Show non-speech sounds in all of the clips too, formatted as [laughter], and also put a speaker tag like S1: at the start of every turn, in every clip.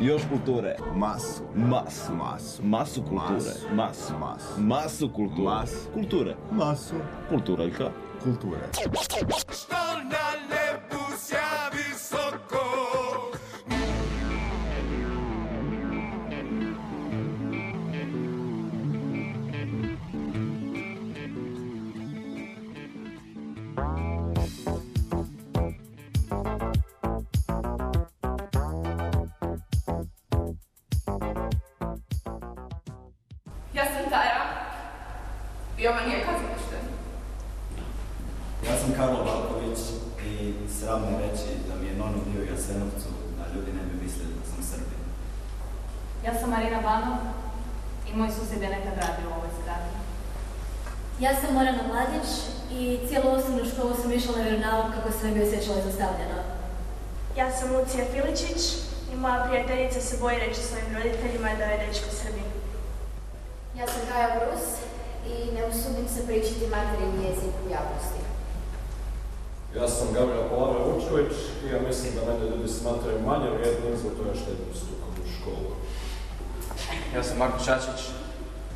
S1: Još kulture.
S2: Masu.
S1: Masu.
S2: Masu.
S1: Masu kulture.
S2: Masu.
S1: Masu.
S2: Masu.
S1: Kulture.
S2: Masu.
S1: Kulture.
S2: Masu.
S1: Kulturaljka.
S2: Kulture.
S3: I ovo nije kazalište.
S4: Ja sam Karlo Valković i sram me reći da mi je nono bio u Jasenovcu, a ljudi ne bi mislili da sam Srbin.
S5: Ja sam Marina Banov i moj susjed je nekad radio u ovoj zgradi.
S6: Ja sam Morana Mladić i cijelu osnovnu školu sam išla na vjeronauk kako sam bi osjećala izostavljeno.
S7: Ja sam Lucija Filičić i moja prijateljica se boji reći svojim roditeljima da je dečko Srbin.
S8: Ja sam Kaja Brus i ne usudim se pričati materijni jezik u javnosti.
S9: Ja sam Gabriel Polara Vučković i ja mislim da mene ljudi smatraju manje vrijednim zbog toga što idem strukom u školu.
S10: Ja sam Marko Čačić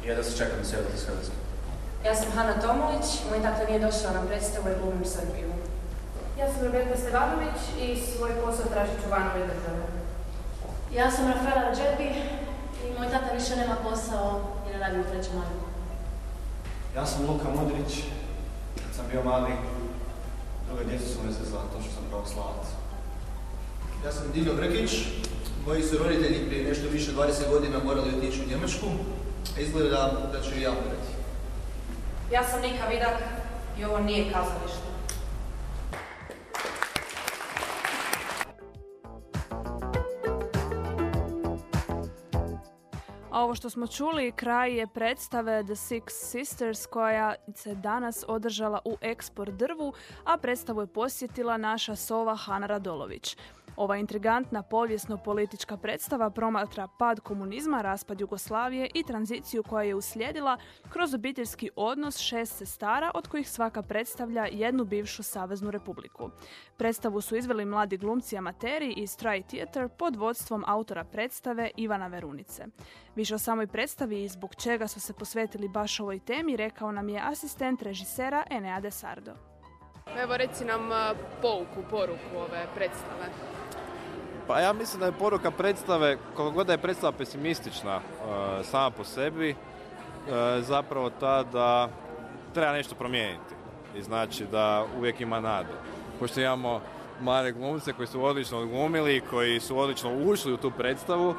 S10: i jedva se čekam da se iz Hrvatske.
S11: Ja sam Hanna Tomović, moj tata nije došao na predstavu i glumim Srbiju.
S3: Ja sam Rebeka Stevanović i svoj posao tražit ću van ove države.
S5: Ja sam Rafaela Rađepi i moj tata više nema posao jer radi u trećem maju.
S4: Ja sam Luka Modrić, kad sam bio mali, druga djeca su me zezala to što sam pravoslavac.
S12: Ja sam Dino Brkić, moji su roditelji prije nešto više od 20 godina morali otići u Njemačku, a izgleda da ću i ja morati.
S11: Ja sam Nika Vidak i ovo nije kazalište.
S13: Ovo što smo čuli, kraj je predstave The Six Sisters koja se danas održala u Eksport drvu, a predstavu je posjetila naša sova Hana Radolović. Ova intrigantna povijesno-politička predstava promatra pad komunizma, raspad Jugoslavije i tranziciju koja je uslijedila kroz obiteljski odnos šest sestara od kojih svaka predstavlja jednu bivšu saveznu republiku. Predstavu su izveli mladi glumci amateri iz Try Theater pod vodstvom autora predstave Ivana Verunice. Više o samoj predstavi i zbog čega su se posvetili baš ovoj temi rekao nam je asistent režisera Enea De Sardo.
S3: Evo reci nam a, pouku, poruku ove predstave.
S14: Pa ja mislim da je poruka predstave, koliko god da je predstava pesimistična e, sama po sebi, e, zapravo ta da treba nešto promijeniti. I znači da uvijek ima nadu. Pošto imamo mlade glumce koji su odlično odglumili, koji su odlično ušli u tu predstavu,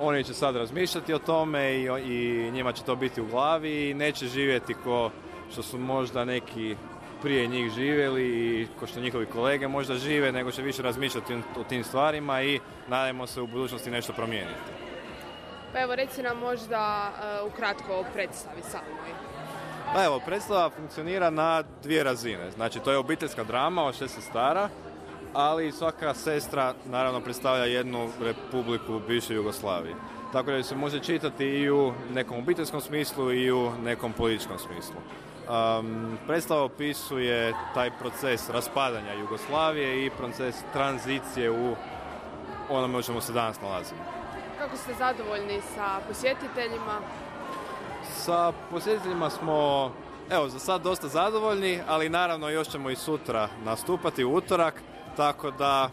S14: oni će sad razmišljati o tome i, i njima će to biti u glavi i neće živjeti ko što su možda neki prije njih živjeli i ko što njihovi kolege možda žive, nego će više razmišljati o tim stvarima i nadajmo se u budućnosti nešto promijeniti.
S3: Pa evo reci nam možda a, ukratko o predstavi samoj.
S14: Pa evo, predstava funkcionira na dvije razine. Znači, to je obiteljska drama od šest sestara, ali svaka sestra naravno predstavlja jednu republiku bivše Jugoslavije. Tako da se može čitati i u nekom obiteljskom smislu i u nekom političkom smislu. Um, predstava opisuje taj proces raspadanja Jugoslavije i proces tranzicije u onome u čemu se danas nalazimo.
S3: Kako ste zadovoljni sa posjetiteljima?
S14: Sa posjetiteljima smo, evo, za sad dosta zadovoljni, ali naravno još ćemo i sutra nastupati u utorak, tako da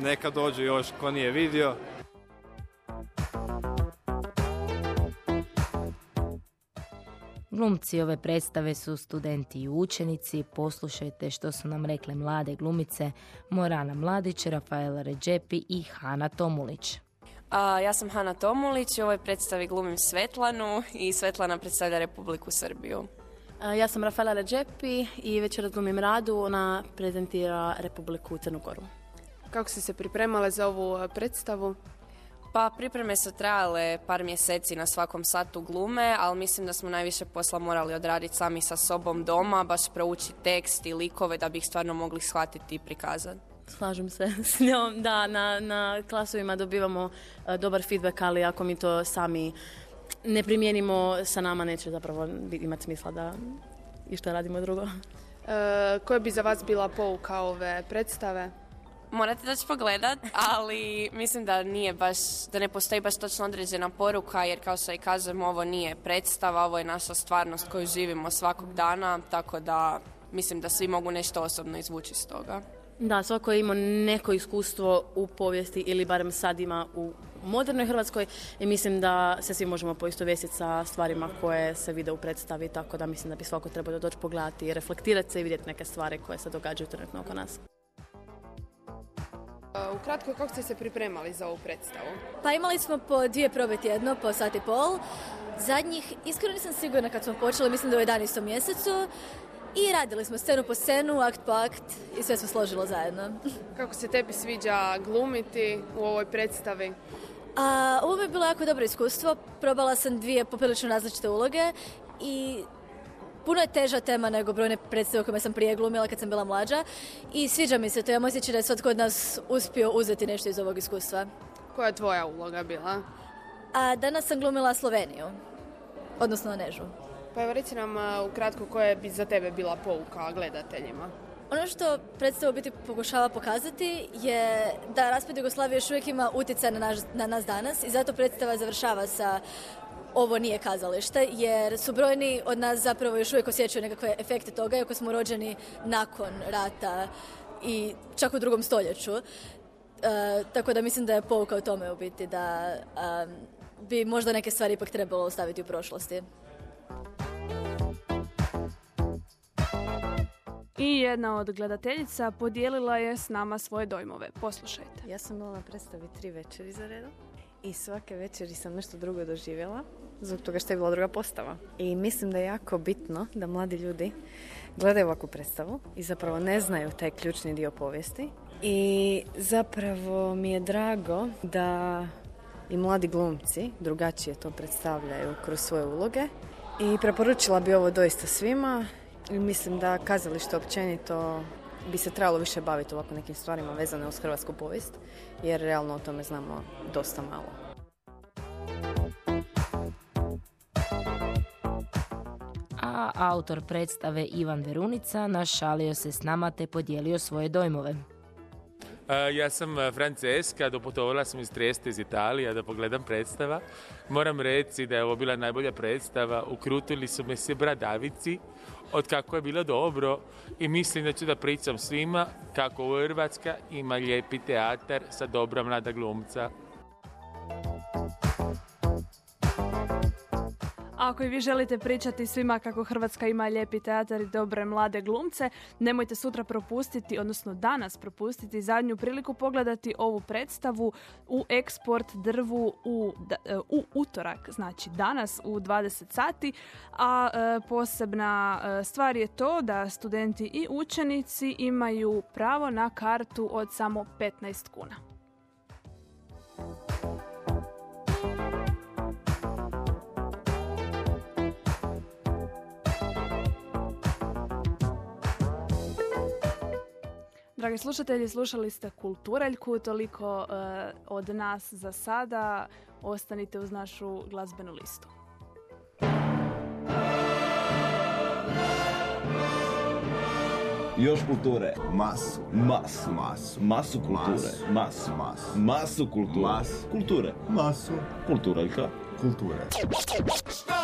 S14: neka dođu još ko nije vidio.
S15: Glumci ove predstave su studenti i učenici. Poslušajte što su nam rekle mlade glumice Morana Mladić, Rafaela Ređepi i Hana Tomulić.
S11: A, ja sam Hana Tomulić, u ovoj predstavi glumim Svetlanu i Svetlana predstavlja Republiku Srbiju.
S16: Ja sam Rafaela Ređepi i večeras glumim Radu, ona prezentira Republiku Crnu Goru.
S3: Kako ste se pripremale za ovu a, predstavu?
S11: Pa pripreme su trajale par mjeseci na svakom satu glume, ali mislim da smo najviše posla morali odraditi sami sa sobom doma, baš proučiti tekst i likove da bi ih stvarno mogli shvatiti i prikazati.
S16: Slažem se [laughs] s njom, da, na, na klasovima dobivamo e, dobar feedback, ali ako mi to sami ne primijenimo sa nama neće zapravo imati smisla da i što radimo drugo.
S3: E, koja bi za vas bila pouka ove predstave?
S11: Morate doći pogledat, ali mislim da nije baš, da ne postoji baš točno određena poruka, jer kao što i kažem, ovo nije predstava, ovo je naša stvarnost koju živimo svakog dana, tako da mislim da svi mogu nešto osobno izvući iz toga.
S16: Da, svako je imao neko iskustvo u povijesti ili barem sad ima u modernoj Hrvatskoj i mislim da se svi možemo poistovjesiti sa stvarima koje se vide u predstavi, tako da mislim da bi svako trebalo doći pogledati i reflektirati se i vidjeti neke stvari koje se događaju trenutno oko nas.
S3: Ukratko, kako ste se pripremali za ovu predstavu?
S5: Pa imali smo po dvije probe tjedno, po sat i pol. Zadnjih, iskreno nisam sigurna kad smo počeli, mislim da u 11. mjesecu. I radili smo scenu po scenu, akt po akt i sve smo složilo zajedno. [laughs]
S3: Kako se tebi sviđa glumiti u ovoj predstavi?
S5: A, ovo mi je bilo jako dobro iskustvo. Probala sam dvije poprilično različite uloge i puno je teža tema nego brojne predstave kojima sam prije glumila kad sam bila mlađa i sviđa mi se to. Ja osjećaj da je svatko od nas uspio uzeti nešto iz ovog iskustva.
S3: Koja je tvoja uloga bila?
S5: A danas sam glumila Sloveniju, odnosno Nežu.
S3: Pa evo reci nam ukratko koja bi za tebe bila pouka gledateljima.
S5: Ono što predstava biti pokušava pokazati je da raspad Jugoslavije još uvijek ima utjecaj na, na nas danas i zato predstava završava sa ovo nije kazalište, jer su brojni od nas zapravo još uvijek osjećaju nekakve efekte toga, iako smo rođeni nakon rata i čak u drugom stoljeću. E, tako da mislim da je pouka u tome u biti da bi možda neke stvari ipak trebalo ostaviti u prošlosti.
S13: I jedna od gledateljica podijelila je s nama svoje dojmove. Poslušajte.
S2: Ja sam bila na predstavi tri večeri za redom i svake večeri sam nešto drugo doživjela zbog toga što je bila druga postava. I mislim da je jako bitno da mladi ljudi gledaju ovakvu predstavu i zapravo ne znaju taj ključni dio povijesti. I zapravo mi je drago da i mladi glumci drugačije to predstavljaju kroz svoje uloge. I preporučila bi ovo doista svima mislim da kazalište općenito bi se trebalo više baviti ovako nekim stvarima vezane uz hrvatsku povijest, jer realno o tome znamo dosta malo.
S15: A autor predstave Ivan Verunica našalio se s nama te podijelio svoje dojmove.
S17: Ja sam Franceska, doputovala sam iz Trieste iz Italije da pogledam predstava. Moram reći da je ovo bila najbolja predstava. Ukrutili su me se bradavici od kako je bilo dobro i mislim da ću da pričam svima kako u Hrvatska ima lijepi teatar sa dobra mlada glumca.
S13: Ako i vi želite pričati svima kako Hrvatska ima lijepi teatar i dobre mlade glumce, nemojte sutra propustiti, odnosno danas propustiti zadnju priliku pogledati ovu predstavu u eksport drvu u, e, u utorak, znači danas u 20 sati, a e, posebna e, stvar je to da studenti i učenici imaju pravo na kartu od samo 15 kuna. Dragi slušatelji, slušali ste Kulturaljku, toliko eh, od nas za sada. Ostanite uz našu glazbenu listu.
S1: Još kulture.
S18: Masu.
S1: Masu.
S18: Masu.
S1: Masu kulture. Masu.
S18: Masu.
S1: Masu kulture.
S18: Masu.
S1: Kulture.
S18: Masu.
S1: Kulturaljka.
S18: Kulture.
S19: Što